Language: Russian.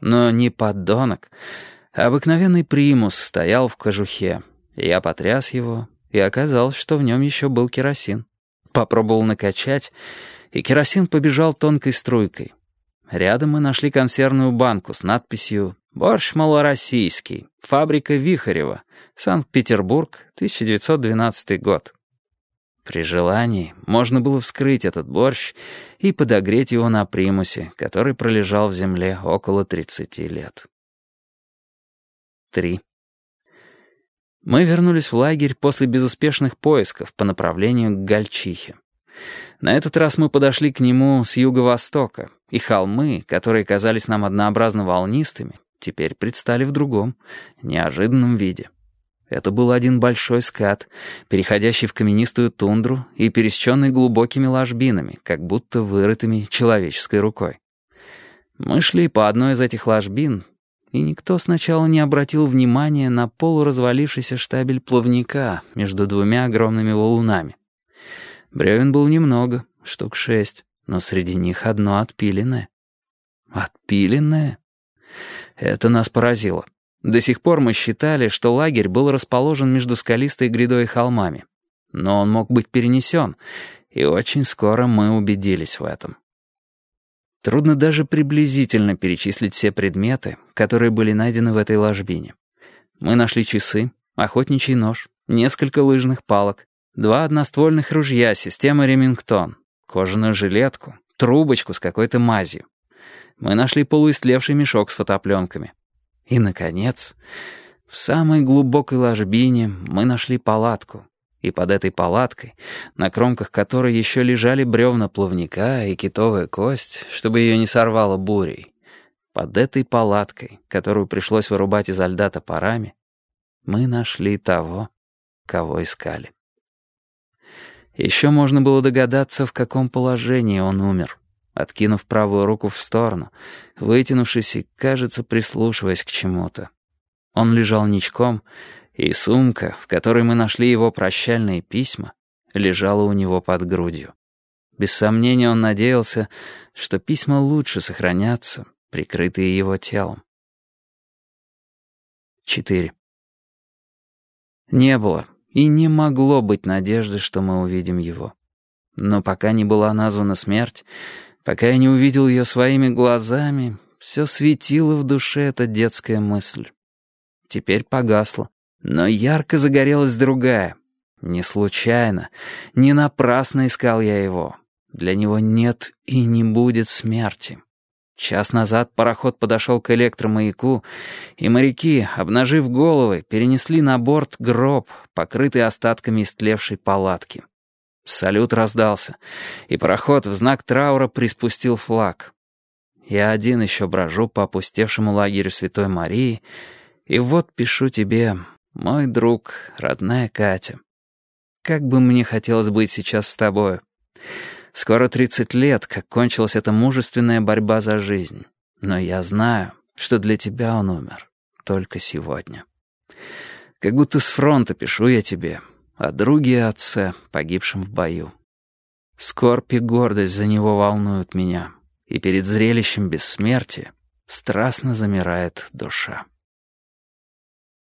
Но не поддонок, обыкновенный примус стоял в кожухе. Я потряс его, и оказалось, что в нем еще был керосин. Попробовал накачать, и керосин побежал тонкой струйкой. Рядом мы нашли консервную банку с надписью «Борщ малороссийский. Фабрика Вихарева. Санкт-Петербург, 1912 год». При желании можно было вскрыть этот борщ и подогреть его на примусе, который пролежал в земле около 30 лет. 3. Мы вернулись в лагерь после безуспешных поисков по направлению к Гальчихе. На этот раз мы подошли к нему с юго-востока, и холмы, которые казались нам однообразно волнистыми, теперь предстали в другом, неожиданном виде. Это был один большой скат, переходящий в каменистую тундру и пересеченный глубокими ложбинами, как будто вырытыми человеческой рукой. Мы шли по одной из этих ложбин, и никто сначала не обратил внимания на полуразвалившийся штабель плавника между двумя огромными валунами. Бревен было немного, штук шесть, но среди них одно отпиленное. Отпиленное? Это нас поразило. До сих пор мы считали, что лагерь был расположен между скалистой грядой и холмами. Но он мог быть перенесен, и очень скоро мы убедились в этом. Трудно даже приблизительно перечислить все предметы, которые были найдены в этой ложбине. Мы нашли часы, охотничий нож, несколько лыжных палок, два одноствольных ружья системы «Ремингтон», кожаную жилетку, трубочку с какой-то мазью. Мы нашли полуистлевший мешок с фотопленками. И, наконец, в самой глубокой ложбине мы нашли палатку. И под этой палаткой, на кромках которой еще лежали бревна плавника и китовая кость, чтобы ее не сорвало бурей, под этой палаткой, которую пришлось вырубать изо льда топорами, мы нашли того, кого искали. Еще можно было догадаться, в каком положении он умер откинув правую руку в сторону, вытянувшись и, кажется, прислушиваясь к чему-то. Он лежал ничком, и сумка, в которой мы нашли его прощальные письма, лежала у него под грудью. Без сомнения он надеялся, что письма лучше сохранятся, прикрытые его телом. 4. Не было и не могло быть надежды, что мы увидим его. Но пока не была названа смерть, Пока я не увидел ее своими глазами, все светило в душе эта детская мысль. Теперь погасла, но ярко загорелась другая. Не случайно, не напрасно искал я его. Для него нет и не будет смерти. Час назад пароход подошел к электромаяку, и моряки, обнажив головы, перенесли на борт гроб, покрытый остатками истлевшей палатки. Салют раздался, и пароход в знак траура приспустил флаг. Я один еще брожу по опустевшему лагерю Святой Марии, и вот пишу тебе, мой друг, родная Катя. Как бы мне хотелось быть сейчас с тобой. Скоро тридцать лет, как кончилась эта мужественная борьба за жизнь. Но я знаю, что для тебя он умер только сегодня. Как будто с фронта пишу я тебе — о друге и отце, погибшем в бою. Скорбь и гордость за него волнуют меня, и перед зрелищем бессмертия страстно замирает душа.